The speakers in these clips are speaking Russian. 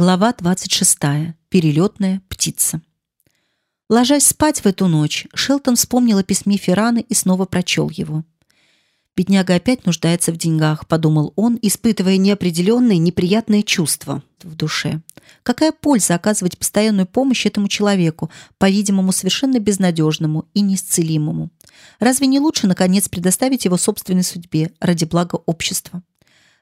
Глава 26. Перелетная птица. Ложась спать в эту ночь, Шелтон вспомнил о письме Ферраны и снова прочел его. «Бедняга опять нуждается в деньгах», — подумал он, испытывая неопределенные неприятные чувства в душе. Какая польза оказывать постоянную помощь этому человеку, по-видимому, совершенно безнадежному и неисцелимому? Разве не лучше, наконец, предоставить его собственной судьбе ради блага общества?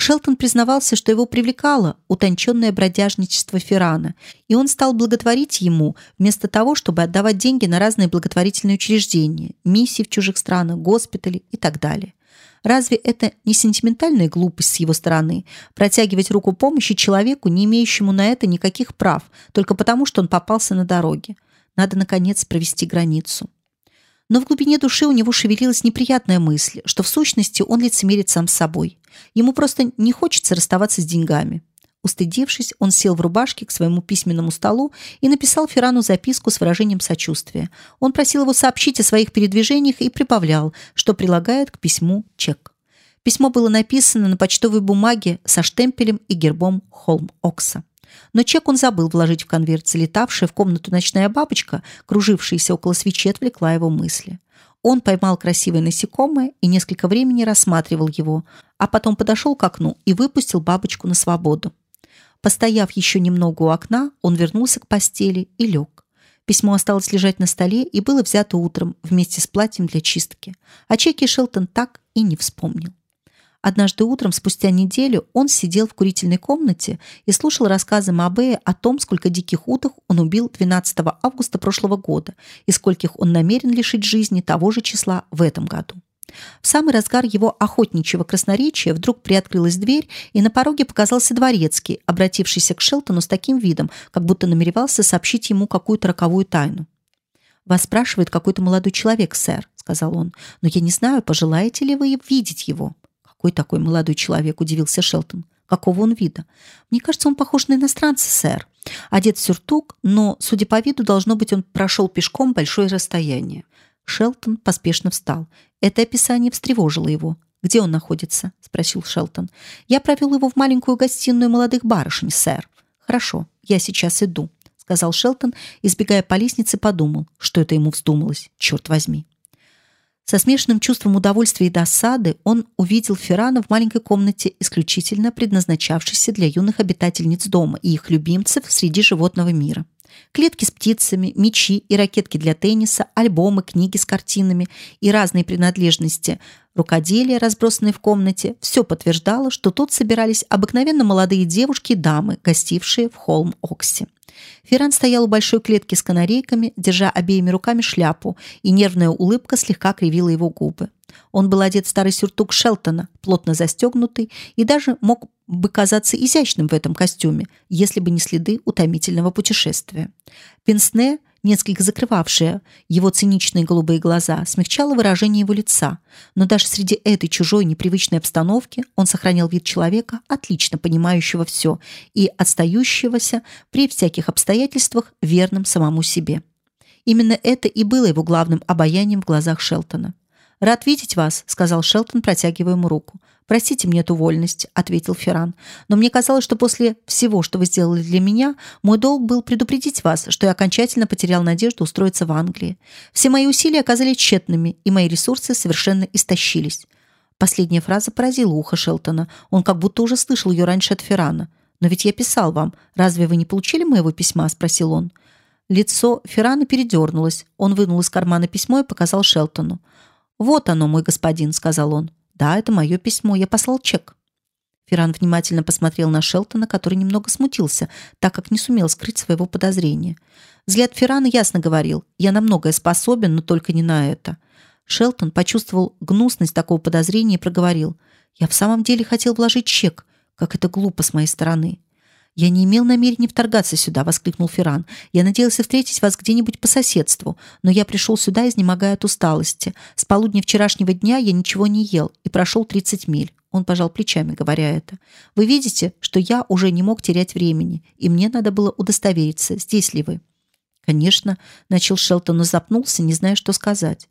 Шелтон признавался, что его привлекало утонченное бродяжничество Феррана, и он стал благотворить ему вместо того, чтобы отдавать деньги на разные благотворительные учреждения, миссии в чужих странах, госпитали и так далее. Разве это не сентиментальная глупость с его стороны протягивать руку помощи человеку, не имеющему на это никаких прав, только потому, что он попался на дороге? Надо наконец провести границу. Но в глубине души у него шевелилась неприятная мысль, что в сущности он лицемерит сам с собой. Ему просто не хочется расставаться с деньгами. Устыдившись, он сел в рубашке к своему письменному столу и написал Ферану записку с выражением сочувствия. Он просил его сообщить о своих передвижениях и прибавлял, что прилагает к письму чек. Письмо было написано на почтовой бумаге со штемпелем и гербом Холм-Окса. Но чек он забыл вложить в конверт. Залетавшая в комнату ночная бабочка, кружившаяся около свечи, отвлекла его мысли. Он поймал красивое насекомое и несколько времени рассматривал его, а потом подошел к окну и выпустил бабочку на свободу. Постояв еще немного у окна, он вернулся к постели и лег. Письмо осталось лежать на столе и было взято утром вместе с платьем для чистки. О чеке Шелтон так и не вспомнил. Однажды утром, спустя неделю, он сидел в курительной комнате и слушал рассказы Мабея о том, сколько диких уток он убил 12 августа прошлого года и скольких он намерен лишить жизни того же числа в этом году. В самый разгар его охотничьего красноречия вдруг приоткрылась дверь, и на пороге показался дворецкий, обратившийся к Шелтону с таким видом, как будто намеревался сообщить ему какую-то роковую тайну. «Вас спрашивает какой-то молодой человек, сэр», — сказал он, «но я не знаю, пожелаете ли вы видеть его». «Какой такой молодой человек?» — удивился Шелтон. «Какого он вида?» «Мне кажется, он похож на иностранца, сэр. Одет в сюртук, но, судя по виду, должно быть, он прошел пешком большое расстояние». Шелтон поспешно встал. Это описание встревожило его. «Где он находится?» — спросил Шелтон. «Я провел его в маленькую гостиную молодых барышень, сэр». «Хорошо, я сейчас иду», — сказал Шелтон, избегая по лестнице, подумал, что это ему вздумалось, черт возьми. Со смешанным чувством удовольствия и досады он увидел Феррана в маленькой комнате, исключительно предназначавшейся для юных обитательниц дома и их любимцев среди животного мира. Клетки с птицами, мячи и ракетки для тенниса, альбомы, книги с картинами и разные принадлежности рукоделия, разбросанные в комнате, все подтверждало, что тут собирались обыкновенно молодые девушки и дамы, гостившие в Холм-Окси. Ферран стоял у большой клетки с канарейками, держа обеими руками шляпу, и нервная улыбка слегка кривила его губы. Он был одет в старый сюртук Шелтона, плотно застегнутый, и даже мог бы казаться изящным в этом костюме, если бы не следы утомительного путешествия. Пенсне несколько закрывавшая его циничные голубые глаза, смягчала выражение его лица, но даже среди этой чужой непривычной обстановки он сохранял вид человека, отлично понимающего все и отстающегося при всяких обстоятельствах верным самому себе. Именно это и было его главным обаянием в глазах Шелтона. «Рад видеть вас», — сказал Шелтон, протягивая ему руку. «Простите мне эту вольность», — ответил Ферран. «Но мне казалось, что после всего, что вы сделали для меня, мой долг был предупредить вас, что я окончательно потерял надежду устроиться в Англии. Все мои усилия оказались тщетными, и мои ресурсы совершенно истощились». Последняя фраза поразила ухо Шелтона. Он как будто уже слышал ее раньше от Феррана. «Но ведь я писал вам. Разве вы не получили моего письма?» — спросил он. Лицо Феррана передернулось. Он вынул из кармана письмо и показал Шелтону. «Вот оно, мой господин», — сказал он. «Да, это мое письмо. Я послал чек». Ферран внимательно посмотрел на Шелтона, который немного смутился, так как не сумел скрыть своего подозрения. Взгляд Феррана ясно говорил: "Я на многое способен, но только не на это". Шелтон почувствовал гнусность такого подозрения и проговорил: "Я в самом деле хотел вложить чек. Как это глупо с моей стороны". «Я не имел намерения вторгаться сюда», — воскликнул Ферран. «Я надеялся встретить вас где-нибудь по соседству, но я пришел сюда, изнемогая от усталости. С полудня вчерашнего дня я ничего не ел и прошел 30 миль». Он пожал плечами, говоря это. «Вы видите, что я уже не мог терять времени, и мне надо было удостовериться, здесь ли вы». «Конечно», — начал Шелтон, но запнулся, не зная, что сказать.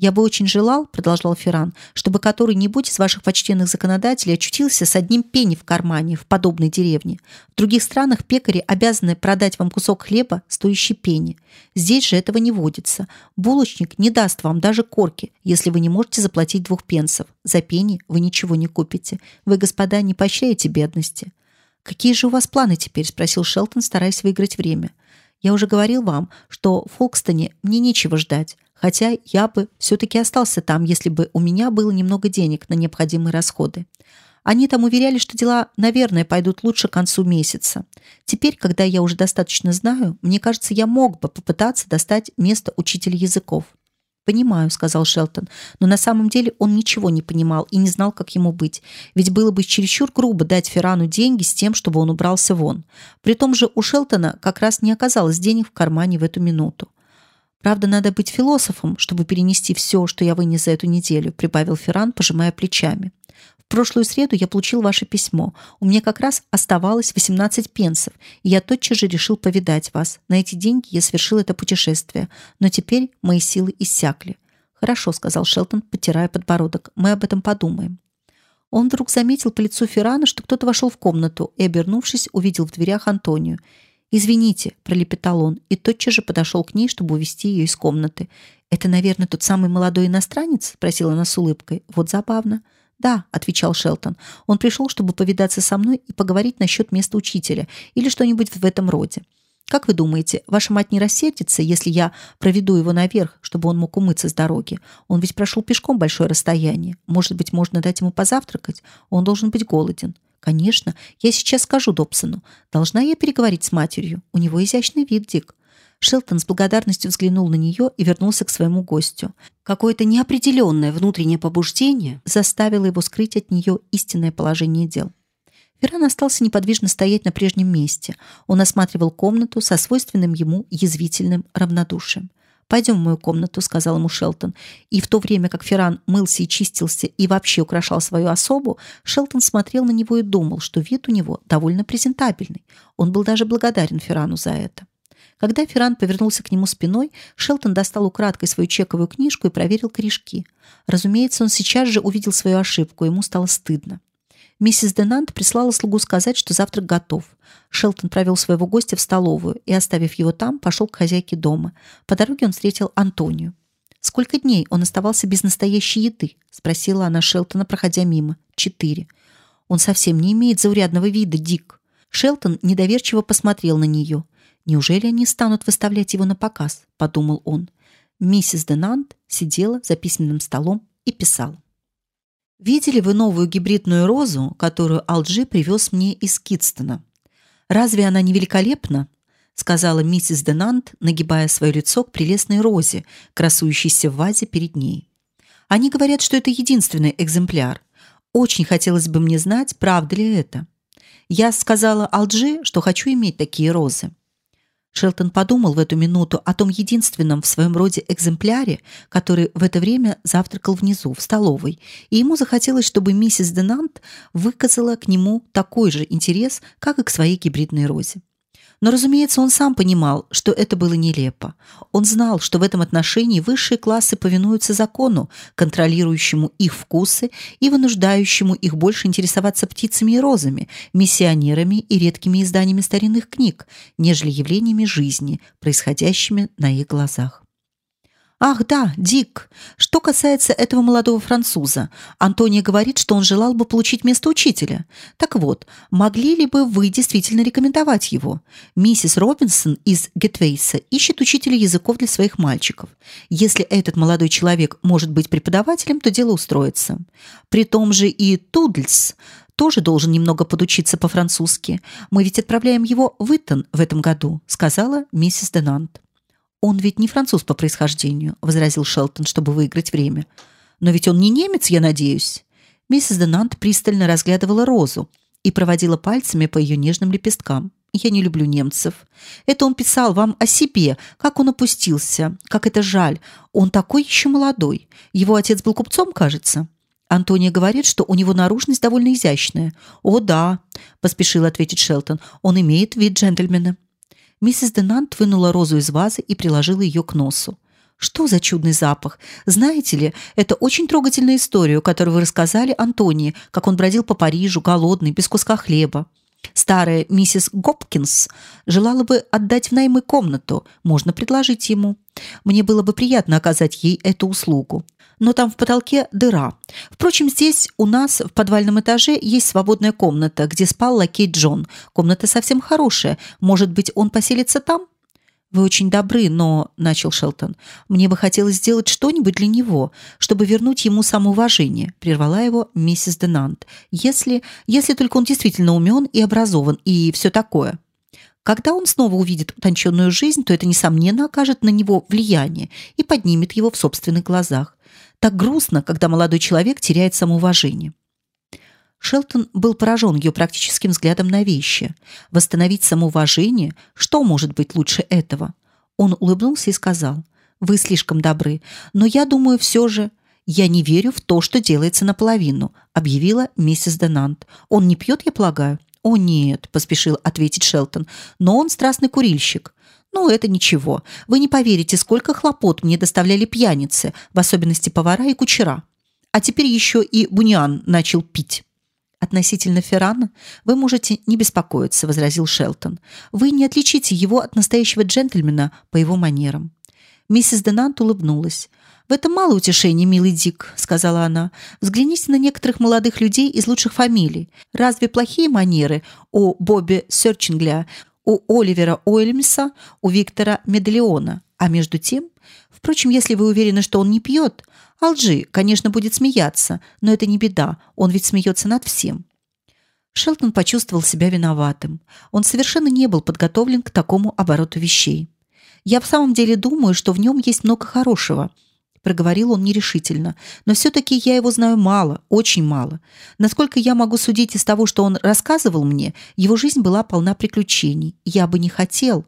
Я бы очень желал, продолжал Ферран, чтобы который-нибудь из ваших почтенных законодателей очутился с одним пенни в кармане в подобной деревне. В других странах пекари обязаны продать вам кусок хлеба, стоящий пенни. Здесь же этого не водится. Булочник не даст вам даже корки, если вы не можете заплатить двух пенсов. За пенни вы ничего не купите. Вы, господа, не поощряете бедности. Какие же у вас планы теперь? спросил Шелтон, стараясь выиграть время. Я уже говорил вам, что в Фолкстоне мне нечего ждать. Хотя я бы все-таки остался там, если бы у меня было немного денег на необходимые расходы. Они там уверяли, что дела, наверное, пойдут лучше к концу месяца. Теперь, когда я уже достаточно знаю, мне кажется, я мог бы попытаться достать место учителя языков. Понимаю, сказал Шелтон, но на самом деле он ничего не понимал и не знал, как ему быть. Ведь было бы чересчур грубо дать Ферану деньги с тем, чтобы он убрался вон. При том же у Шелтона как раз не оказалось денег в кармане в эту минуту. Правда, надо быть философом, чтобы перенести все, что я вынес за эту неделю, прибавил Ферран, пожимая плечами. В прошлую среду я получил ваше письмо. У меня как раз оставалось 18 пенсов, и я тотчас же решил повидать вас. На эти деньги я совершил это путешествие, но теперь мои силы иссякли. Хорошо, сказал Шелтон, потирая подбородок. Мы об этом подумаем. Он вдруг заметил по лицу Феррана, что кто-то вошел в комнату, и, обернувшись, увидел в дверях Антонию. «Извините», — пролепетал он, и тотчас же подошел к ней, чтобы увести ее из комнаты. «Это, наверное, тот самый молодой иностранец?» — спросила она с улыбкой. «Вот забавно». «Да», — отвечал Шелтон. «Он пришел, чтобы повидаться со мной и поговорить насчет места учителя или что-нибудь в этом роде. Как вы думаете, ваша мать не рассердится, если я проведу его наверх, чтобы он мог умыться с дороги? Он ведь прошел пешком большое расстояние. Может быть, можно дать ему позавтракать? Он должен быть голоден». Конечно, я сейчас скажу Добсону. Должна я переговорить с матерью. У него изящный вид, Дик. Шелтон с благодарностью взглянул на нее и вернулся к своему гостю. Какое-то неопределенное внутреннее побуждение заставило его скрыть от нее истинное положение дел. Ферран остался неподвижно стоять на прежнем месте. Он осматривал комнату со свойственным ему язвительным равнодушием. Пойдем в мою комнату, сказал ему Шелтон. И в то время, как Ферран мылся и чистился и вообще украшал свою особу, Шелтон смотрел на него и думал, что вид у него довольно презентабельный. Он был даже благодарен Феррану за это. Когда Ферран повернулся к нему спиной, Шелтон достал украдкой свою чековую книжку и проверил корешки. Разумеется, он сейчас же увидел свою ошибку, ему стало стыдно. Миссис Денант прислала слугу сказать, что завтрак готов. Шелтон провел своего гостя в столовую и, оставив его там, пошел к хозяйке дома. По дороге он встретил Антонию. Сколько дней он оставался без настоящей еды? спросила она Шелтона, проходя мимо. Четыре. Он совсем не имеет заурядного вида, Дик. Шелтон недоверчиво посмотрел на нее. Неужели они станут выставлять его на показ? подумал он. Миссис Денант сидела за письменным столом и писала. Видели вы новую гибридную розу, которую Алджи привез мне из Китстона? Разве она не великолепна? сказала миссис Денант, нагибая свое лицо к прелестной розе, красующейся в вазе перед ней. Они говорят, что это единственный экземпляр. Очень хотелось бы мне знать, правда ли это. Я сказала Алджи, что хочу иметь такие розы. Шелтон подумал в эту минуту о том единственном в своем роде экземпляре, который в это время завтракал внизу в столовой, и ему захотелось, чтобы миссис Денант выказала к нему такой же интерес, как и к своей гибридной розе. Но, разумеется, он сам понимал, что это было нелепо. Он знал, что в этом отношении высшие классы повинуются закону, контролирующему их вкусы и вынуждающему их больше интересоваться птицами и розами, миссионерами и редкими изданиями старинных книг, нежели явлениями жизни, происходящими на их глазах. Ах, да, Дик. Что касается этого молодого француза, Антония говорит, что он желал бы получить место учителя. Так вот, могли ли бы вы действительно рекомендовать его? Миссис Робинсон из Гетвейса ищет учителя языков для своих мальчиков. Если этот молодой человек может быть преподавателем, то дело устроится. При том же и Тудльс тоже должен немного подучиться по-французски. Мы ведь отправляем его в Итон в этом году, сказала миссис Денант. Он ведь не француз по происхождению, возразил Шелтон, чтобы выиграть время. Но ведь он не немец, я надеюсь. Миссис Денант пристально разглядывала розу и проводила пальцами по ее нежным лепесткам. Я не люблю немцев. Это он писал вам о себе, как он опустился, как это жаль. Он такой еще молодой. Его отец был купцом, кажется. Антония говорит, что у него наружность довольно изящная. О, да, поспешил ответить Шелтон. Он имеет вид джентльмена. Миссис Денант вынула розу из вазы и приложила ее к носу. Что за чудный запах? Знаете ли, это очень трогательная история, которую вы рассказали Антонии, как он бродил по Парижу голодный, без куска хлеба. Старая миссис Гопкинс желала бы отдать в наймы комнату, можно предложить ему. Мне было бы приятно оказать ей эту услугу. Но там в потолке дыра. Впрочем, здесь у нас в подвальном этаже есть свободная комната, где спал лакей Джон. Комната совсем хорошая. Может быть, он поселится там? Вы очень добры, но начал Шелтон. Мне бы хотелось сделать что-нибудь для него, чтобы вернуть ему самоуважение, прервала его миссис Денант. Если, если только он действительно умен и образован и все такое. Когда он снова увидит утонченную жизнь, то это несомненно окажет на него влияние и поднимет его в собственных глазах. Так грустно, когда молодой человек теряет самоуважение. Шелтон был поражен ее практическим взглядом на вещи. Восстановить самоуважение, что может быть лучше этого? Он улыбнулся и сказал: "Вы слишком добры, но я думаю все же, я не верю в то, что делается наполовину", объявила миссис Денант. "Он не пьет, я полагаю?" "О нет", поспешил ответить Шелтон. "Но он страстный курильщик". Ну, это ничего. Вы не поверите, сколько хлопот мне доставляли пьяницы, в особенности повара и кучера. А теперь еще и Буниан начал пить. Относительно Феррана вы можете не беспокоиться, возразил Шелтон. Вы не отличите его от настоящего джентльмена по его манерам. Миссис Денант улыбнулась. В этом мало утешения, милый Дик, сказала она. Взгляните на некоторых молодых людей из лучших фамилий. Разве плохие манеры у Бобби Серчингля, у Оливера Уильямса, у Виктора Медальона? А между тем, впрочем, если вы уверены, что он не пьет, Алжи, конечно, будет смеяться, но это не беда, он ведь смеется над всем. Шелтон почувствовал себя виноватым. Он совершенно не был подготовлен к такому обороту вещей. Я в самом деле думаю, что в нем есть много хорошего, проговорил он нерешительно. Но все таки я его знаю мало, очень мало. Насколько я могу судить из того, что он рассказывал мне, его жизнь была полна приключений. Я бы не хотел,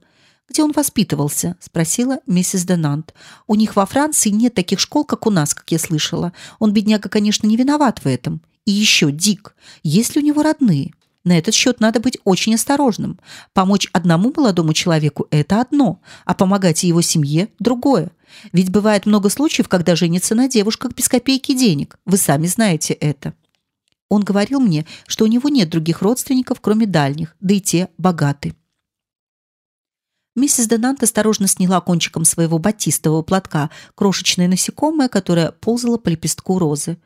где он воспитывался? спросила миссис Денант. У них во Франции нет таких школ, как у нас, как я слышала. Он бедняга, конечно, не виноват в этом. И еще Дик, есть ли у него родные? На этот счет надо быть очень осторожным. Помочь одному молодому человеку это одно, а помогать его семье другое. Ведь бывает много случаев, когда женятся на девушках без копейки денег. Вы сами знаете это. Он говорил мне, что у него нет других родственников, кроме дальних, да и те богаты. Миссис Денант осторожно сняла кончиком своего батистового платка крошечное насекомое, которое ползало по лепестку розы.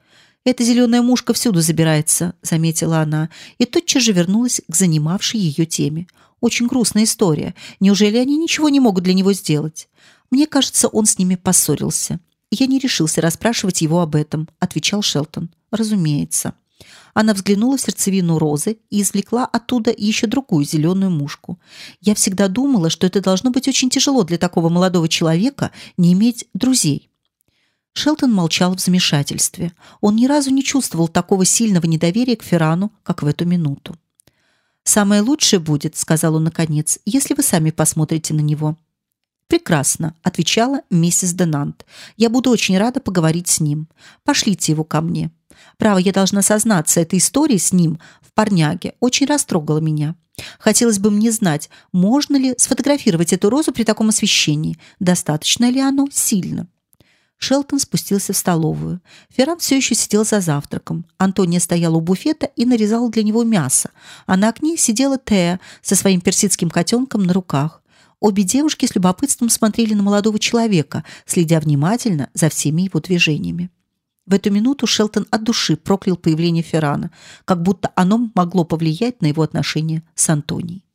Эта зеленая мушка всюду забирается, заметила она, и тотчас же вернулась к занимавшей ее теме. Очень грустная история. Неужели они ничего не могут для него сделать? Мне кажется, он с ними поссорился. Я не решился расспрашивать его об этом, отвечал Шелтон. Разумеется. Она взглянула в сердцевину розы и извлекла оттуда еще другую зеленую мушку. Я всегда думала, что это должно быть очень тяжело для такого молодого человека не иметь друзей. Шелтон молчал в замешательстве. Он ни разу не чувствовал такого сильного недоверия к Ферану, как в эту минуту. Самое лучшее будет, сказал он наконец, если вы сами посмотрите на него. Прекрасно, отвечала миссис Денант. Я буду очень рада поговорить с ним. Пошлите его ко мне. Право, я должна сознаться, эта история с ним в парняге очень растрогала меня. Хотелось бы мне знать, можно ли сфотографировать эту розу при таком освещении, достаточно ли оно сильно. Шелтон спустился в столовую. Ферран все еще сидел за завтраком. Антония стояла у буфета и нарезала для него мясо, а на окне сидела Тея со своим персидским котенком на руках. Обе девушки с любопытством смотрели на молодого человека, следя внимательно за всеми его движениями. В эту минуту Шелтон от души проклял появление Феррана, как будто оно могло повлиять на его отношения с Антонией.